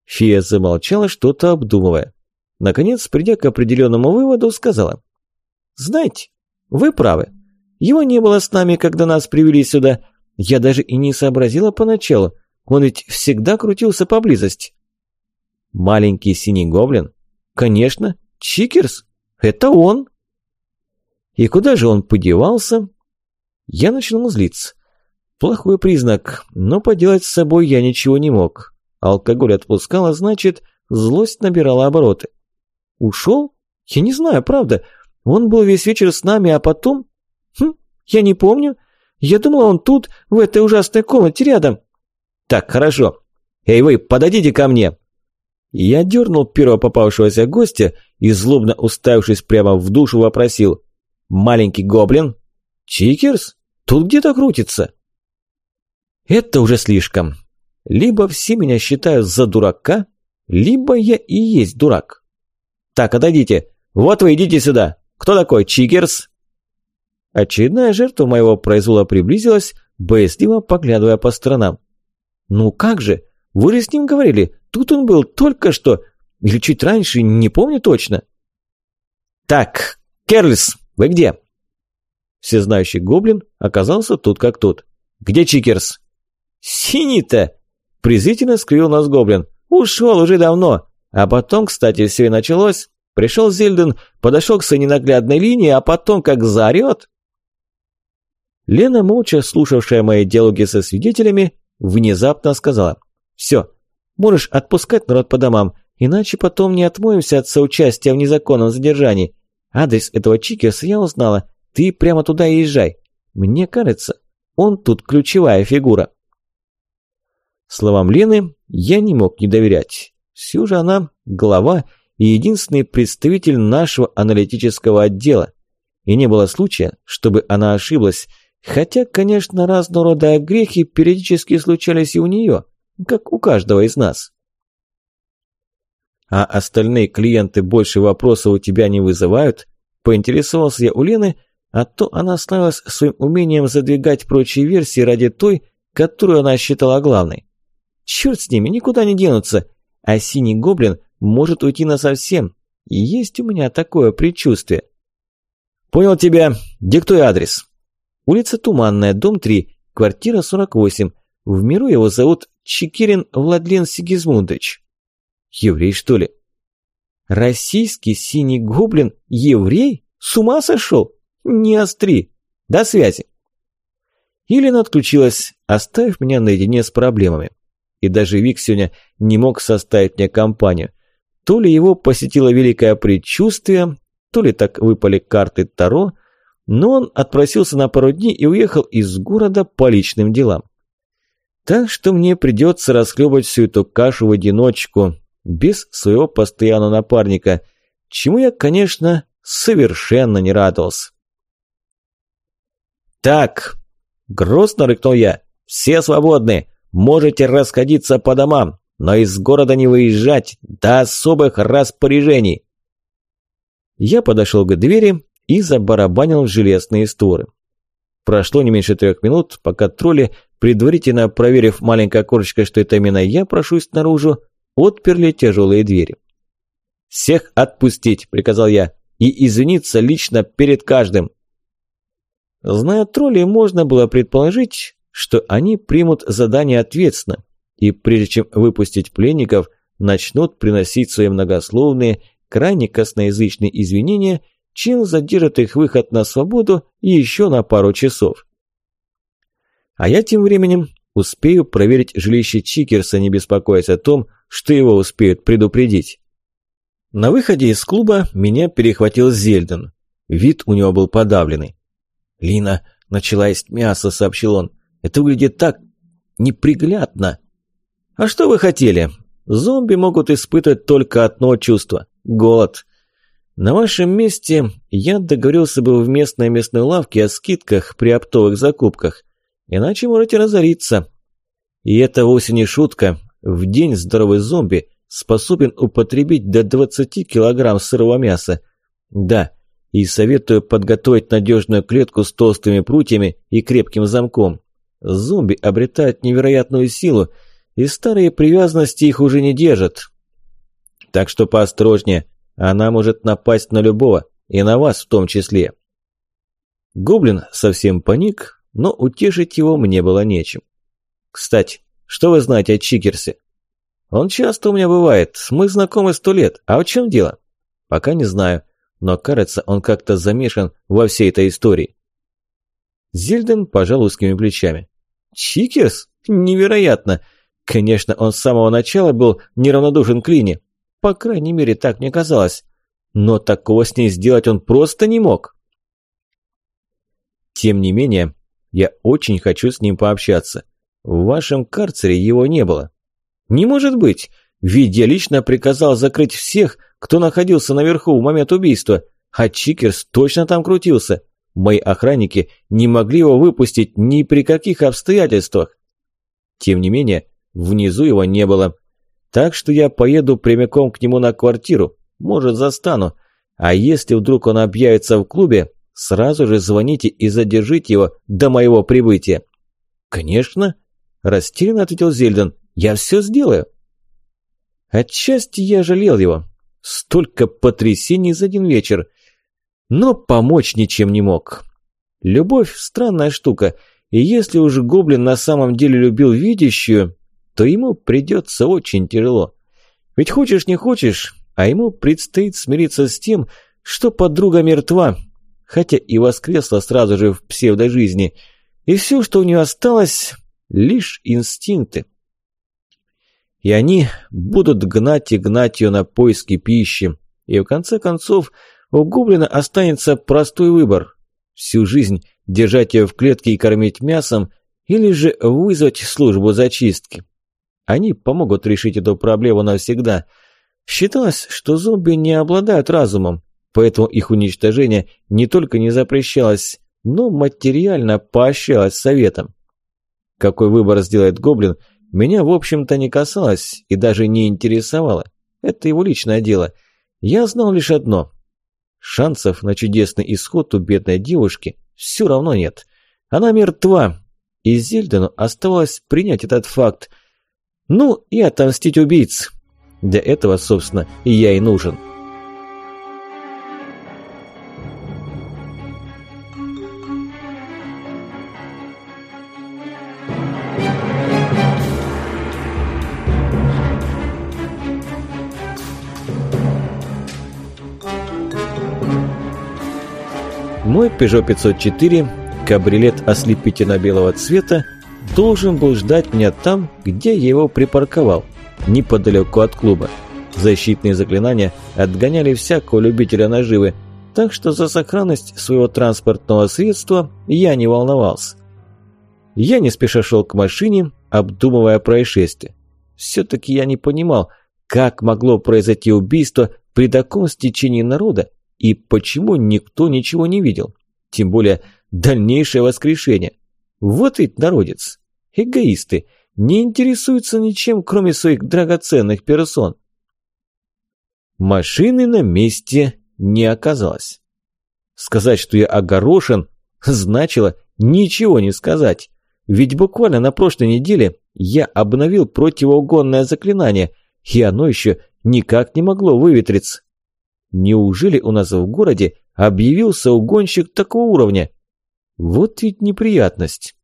Фия замолчала, что-то обдумывая. Наконец, придя к определенному выводу, сказала. «Знаете, вы правы. Его не было с нами, когда нас привели сюда. Я даже и не сообразила поначалу. Он ведь всегда крутился поблизости. Маленький синий гоблин? Конечно, Чикерс. Это он. И куда же он подевался? Я начал злиться. Плохой признак, но поделать с собой я ничего не мог. Алкоголь отпускала, значит, злость набирала обороты. Ушел? Я не знаю, правда. Он был весь вечер с нами, а потом... Хм, я не помню. Я думала, он тут, в этой ужасной комнате рядом. Так, хорошо. Эй вы, подойдите ко мне. Я дернул первого попавшегося гостя и, злобно уставившись прямо в душу, вопросил. «Маленький гоблин? Чикерс? Тут где-то крутится?» Это уже слишком. Либо все меня считают за дурака, либо я и есть дурак. Так, отойдите. Вот вы идите сюда. Кто такой, Чикерс? Очередная жертва моего произвола приблизилась, боязливо поглядывая по сторонам. «Ну как же? Вы же с ним говорили, тут он был только что, или чуть раньше, не помню точно». «Так, Керлис, вы где?» Всезнающий гоблин оказался тут как тут. «Где Чикерс?» «Синий-то!» Презрительно скривил нас гоблин. «Ушел уже давно. А потом, кстати, все и началось. Пришел Зельден, подошел к своей ненаглядной линии, а потом как заорет. Лена, молча слушавшая мои диалоги со свидетелями, внезапно сказала «Все, можешь отпускать народ по домам, иначе потом не отмоемся от соучастия в незаконном задержании. Адрес этого Чикерса я узнала, ты прямо туда езжай. Мне кажется, он тут ключевая фигура». Словам Лены я не мог не доверять. Все же она глава и единственный представитель нашего аналитического отдела. И не было случая, чтобы она ошиблась, Хотя, конечно, разного рода грехи периодически случались и у нее, как у каждого из нас. А остальные клиенты больше вопросов у тебя не вызывают? Поинтересовался я у Лены, а то она славилась своим умением задвигать прочие версии ради той, которую она считала главной. Черт с ними, никуда не денутся, а синий гоблин может уйти насовсем. И есть у меня такое предчувствие. Понял тебя, диктуй адрес. Улица Туманная, дом 3, квартира 48. В миру его зовут Чекирин Владлен Сигизмундович. Еврей, что ли? Российский синий гоблин? Еврей? С ума сошел? Не остри. До связи. Елена отключилась, оставив меня наедине с проблемами. И даже Вик сегодня не мог составить мне компанию. То ли его посетило великое предчувствие, то ли так выпали карты Таро, но он отпросился на пару дней и уехал из города по личным делам. Так что мне придется расхлебать всю эту кашу в одиночку, без своего постоянного напарника, чему я, конечно, совершенно не радовался. «Так!» – грозно рыкнул я. «Все свободны! Можете расходиться по домам, но из города не выезжать до особых распоряжений!» Я подошел к двери и забарабанил в железные створы. Прошло не меньше трех минут, пока тролли, предварительно проверив маленькое окошечко, что это именно я прошусь наружу, отперли тяжелые двери. «Всех отпустить!» – приказал я. «И извиниться лично перед каждым!» Зная троллей, можно было предположить, что они примут задание ответственно, и прежде чем выпустить пленников, начнут приносить свои многословные, крайне косноязычные извинения, чем задержат их выход на свободу еще на пару часов. А я тем временем успею проверить жилище Чикерса, не беспокоясь о том, что его успеют предупредить. На выходе из клуба меня перехватил Зельден. Вид у него был подавленный. «Лина начала есть мясо», — сообщил он. «Это выглядит так неприглядно». «А что вы хотели? Зомби могут испытывать только одно чувство – голод. На вашем месте я договорился бы в местной местной лавке о скидках при оптовых закупках. Иначе можете разориться. И это вовсе не шутка. В день здоровый зомби способен употребить до 20 килограмм сырого мяса. Да, и советую подготовить надежную клетку с толстыми прутьями и крепким замком. Зомби обретают невероятную силу, и старые привязанности их уже не держат. Так что поосторожнее, она может напасть на любого, и на вас в том числе. Гоблин совсем паник, но утешить его мне было нечем. Кстати, что вы знаете о Чикерсе? Он часто у меня бывает, мы знакомы сто лет, а в чем дело? Пока не знаю, но кажется, он как-то замешан во всей этой истории. Зельден пожал узкими плечами. Чикерс? Невероятно! Конечно, он с самого начала был неравнодушен к Лине. По крайней мере, так мне казалось. Но такого с ней сделать он просто не мог. Тем не менее, я очень хочу с ним пообщаться. В вашем карцере его не было. Не может быть, ведь я лично приказал закрыть всех, кто находился наверху в момент убийства, а Чикерс точно там крутился. Мои охранники не могли его выпустить ни при каких обстоятельствах. Тем не менее, Внизу его не было. Так что я поеду прямиком к нему на квартиру. Может, застану. А если вдруг он объявится в клубе, сразу же звоните и задержите его до моего прибытия. Конечно, растерянно ответил Зельден. Я все сделаю. Отчасти я жалел его. Столько потрясений за один вечер. Но помочь ничем не мог. Любовь – странная штука, и если уж гоблин на самом деле любил видящую, то ему придется очень тяжело. Ведь хочешь не хочешь, а ему предстоит смириться с тем, что подруга мертва, хотя и воскресла сразу же в псевдожизни, и все, что у нее осталось, лишь инстинкты. И они будут гнать и гнать ее на поиски пищи, и в конце концов у Гоблина останется простой выбор – всю жизнь держать ее в клетке и кормить мясом, или же вызвать службу зачистки. Они помогут решить эту проблему навсегда. Считалось, что зомби не обладают разумом, поэтому их уничтожение не только не запрещалось, но материально поощрялось советом. Какой выбор сделает гоблин, меня, в общем-то, не касалось и даже не интересовало. Это его личное дело. Я знал лишь одно. Шансов на чудесный исход у бедной девушки все равно нет. Она мертва, и Зельдену оставалось принять этот факт, ну и отомстить убийц. Для этого, собственно, и я и нужен. Мой Peugeot 504, кабрилет ослепительно-белого цвета, должен был ждать меня там, где я его припарковал, неподалеку от клуба. Защитные заклинания отгоняли всякого любителя наживы, так что за сохранность своего транспортного средства я не волновался. Я не спеша шел к машине, обдумывая происшествие. Все-таки я не понимал, как могло произойти убийство при таком стечении народа и почему никто ничего не видел. Тем более дальнейшее воскрешение. Вот ведь народец. Эгоисты. Не интересуются ничем, кроме своих драгоценных персон. Машины на месте не оказалось. Сказать, что я огорошен, значило ничего не сказать. Ведь буквально на прошлой неделе я обновил противоугонное заклинание, и оно еще никак не могло выветриться. Неужели у нас в городе объявился угонщик такого уровня? Вот ведь неприятность.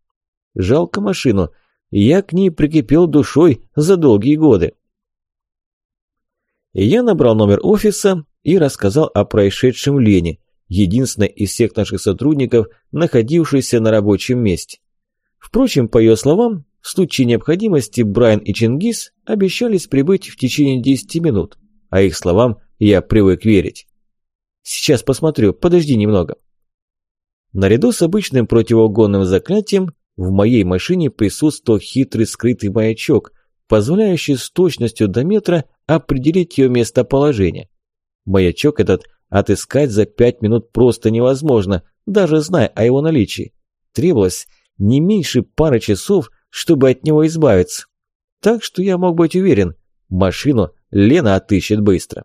Жалко машину. Я к ней прикипел душой за долгие годы. Я набрал номер офиса и рассказал о происшедшем Лене, единственной из всех наших сотрудников, находившейся на рабочем месте. Впрочем, по ее словам, в случае необходимости Брайан и Чингис обещались прибыть в течение 10 минут, а их словам я привык верить. Сейчас посмотрю, подожди немного. Наряду с обычным противоугонным заклятием в моей машине присутствовал хитрый скрытый маячок, позволяющий с точностью до метра определить ее местоположение. Маячок этот отыскать за пять минут просто невозможно, даже зная о его наличии. Требовалось не меньше пары часов, чтобы от него избавиться. Так что я мог быть уверен, машину Лена отыщет быстро.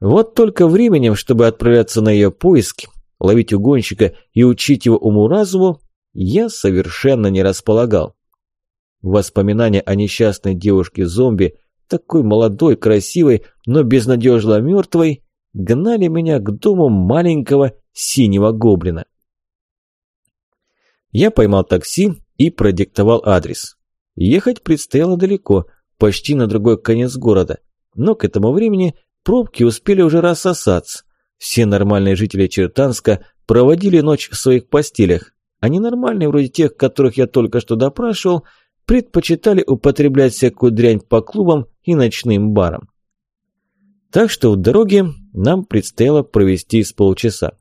Вот только временем, чтобы отправляться на ее поиски, ловить угонщика и учить его уму-разуму, я совершенно не располагал. Воспоминания о несчастной девушке-зомби, такой молодой, красивой, но безнадежно мертвой, гнали меня к дому маленького синего гоблина. Я поймал такси и продиктовал адрес. Ехать предстояло далеко, почти на другой конец города, но к этому времени пробки успели уже рассосаться. Все нормальные жители Чертанска проводили ночь в своих постелях, а ненормальные, вроде тех, которых я только что допрашивал, предпочитали употреблять всякую дрянь по клубам и ночным барам. Так что в дороге нам предстояло провести с полчаса.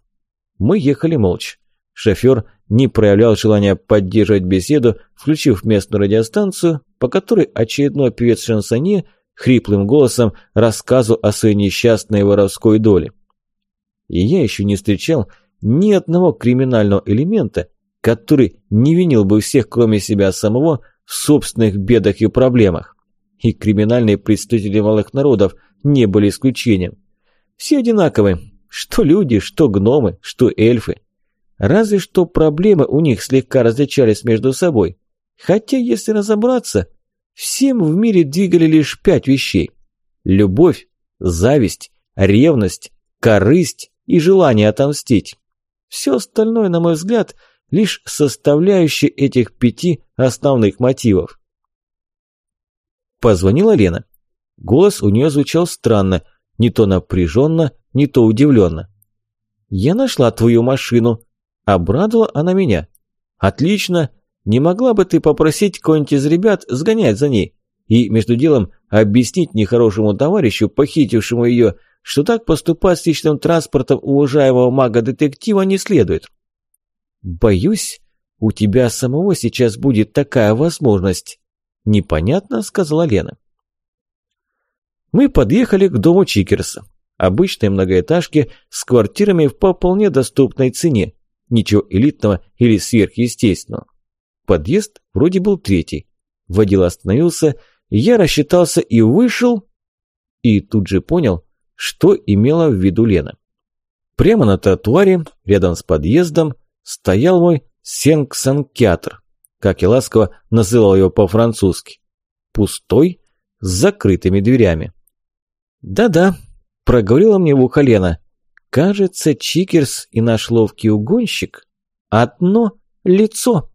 Мы ехали молча. Шофер не проявлял желания поддерживать беседу, включив местную радиостанцию, по которой очередной певец шансоне хриплым голосом рассказывал о своей несчастной воровской доле. И я еще не встречал ни одного криминального элемента, который не винил бы всех, кроме себя самого, в собственных бедах и проблемах. И криминальные представители малых народов не были исключением. Все одинаковы, что люди, что гномы, что эльфы. Разве что проблемы у них слегка различались между собой. Хотя, если разобраться, всем в мире двигали лишь пять вещей. Любовь, зависть, ревность, корысть и желание отомстить. Все остальное, на мой взгляд, лишь составляющие этих пяти основных мотивов. Позвонила Лена. Голос у нее звучал странно, не то напряженно, не то удивленно. «Я нашла твою машину», Обрадовала она меня. «Отлично! Не могла бы ты попросить кого-нибудь из ребят сгонять за ней и, между делом, объяснить нехорошему товарищу, похитившему ее, что так поступать с личным транспортом уважаемого мага-детектива не следует?» «Боюсь, у тебя самого сейчас будет такая возможность», – непонятно сказала Лена. Мы подъехали к дому Чикерса, обычной многоэтажке с квартирами в вполне доступной цене, Ничего элитного или сверхъестественного. Подъезд вроде был третий. Водила остановился, я рассчитался и вышел, и тут же понял, что имела в виду Лена. Прямо на тротуаре, рядом с подъездом, стоял мой сенксанкятр, как я ласково называл его по-французски. Пустой, с закрытыми дверями. «Да-да», – проговорила мне в ухо Лена. Кажется, Чикерс и наш ловкий угонщик – одно лицо.